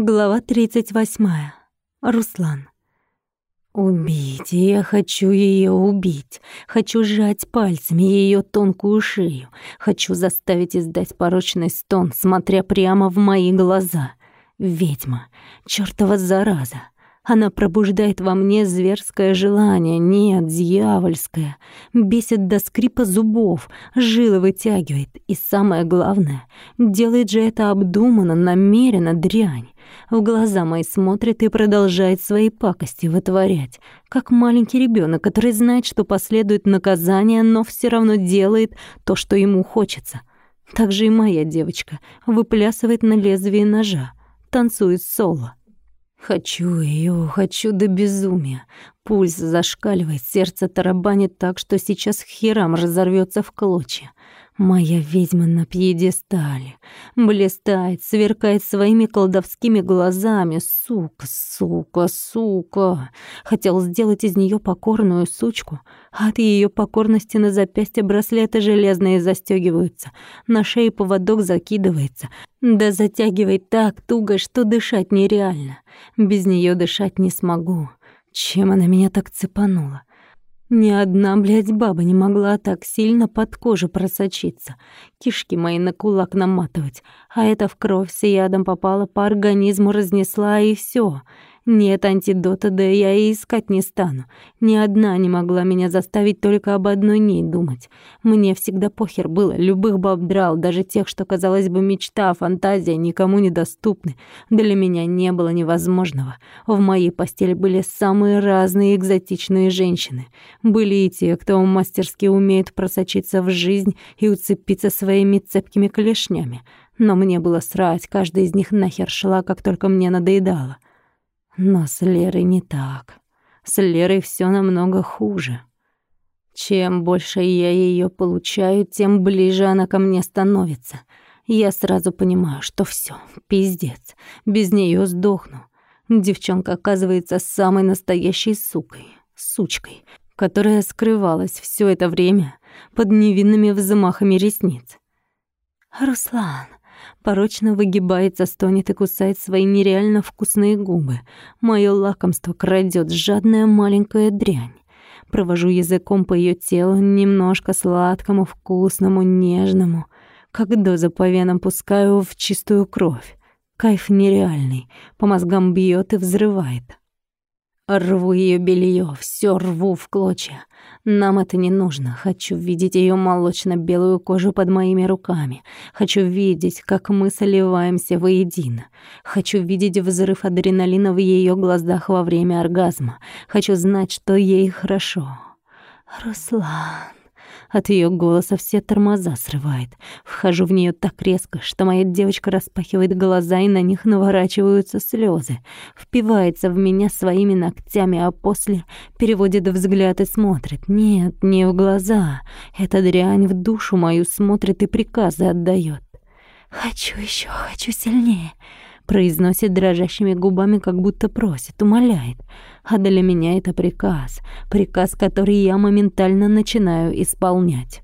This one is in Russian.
Глава 38. Руслан. Убить, я хочу ее убить. Хочу сжать пальцами ее тонкую шею. Хочу заставить издать порочный стон, смотря прямо в мои глаза. Ведьма, чертова зараза. Она пробуждает во мне зверское желание, нет, дьявольское. Бесит до скрипа зубов, жилы вытягивает. И самое главное, делает же это обдуманно, намеренно, дрянь. В глаза мои смотрит и продолжает свои пакости вытворять, как маленький ребенок, который знает, что последует наказание, но все равно делает то, что ему хочется. Так же и моя девочка выплясывает на лезвии ножа, танцует соло. Хочу ее, хочу до безумия. Пульс зашкаливает, сердце тарабанит так, что сейчас херам разорвется в клочья. Моя ведьма на пьедестале. Блистает, сверкает своими колдовскими глазами. Сука, сука, сука. Хотел сделать из нее покорную сучку. А от ее покорности на запястье браслеты железные застегиваются. На шее поводок закидывается. Да затягивает так туго, что дышать нереально. Без нее дышать не смогу. Чем она меня так цепанула? Ни одна, блядь, баба не могла так сильно под кожу просочиться, кишки мои на кулак наматывать, а это в кровь с ядом попала, по организму разнесла, и все. Нет антидота, да я и искать не стану. Ни одна не могла меня заставить только об одной ней думать. Мне всегда похер было, любых баб драл, даже тех, что, казалось бы, мечта, фантазия, никому недоступны. Для меня не было невозможного. В моей постели были самые разные экзотичные женщины. Были и те, кто мастерски умеет просочиться в жизнь и уцепиться своими цепкими клешнями. Но мне было срать, каждая из них нахер шла, как только мне надоедало. Но с Лерой не так. С Лерой все намного хуже. Чем больше я ее получаю, тем ближе она ко мне становится. Я сразу понимаю, что все, пиздец. Без нее сдохну. Девчонка оказывается самой настоящей сукой, сучкой, которая скрывалась все это время под невинными взмахами ресниц. «Руслан, порочно выгибается, стонет и кусает свои нереально вкусные губы. Моё лакомство крадёт жадная маленькая дрянь. Провожу языком по её телу, немножко сладкому, вкусному, нежному. Как доза по венам пускаю в чистую кровь. Кайф нереальный, по мозгам бьёт и взрывает. Рву ее белье, все рву в клочья. Нам это не нужно. Хочу видеть ее молочно-белую кожу под моими руками. Хочу видеть, как мы соливаемся воедино. Хочу видеть взрыв адреналина в ее глазах во время оргазма. Хочу знать, что ей хорошо. Руслан. От ее голоса все тормоза срывает. Вхожу в нее так резко, что моя девочка распахивает глаза, и на них наворачиваются слезы. Впивается в меня своими ногтями, а после переводит взгляд и смотрит. Нет, не в глаза. Эта дрянь в душу мою смотрит и приказы отдает. «Хочу еще, хочу сильнее», произносит дрожащими губами, как будто просит, умоляет. А для меня это приказ, приказ, который я моментально начинаю исполнять.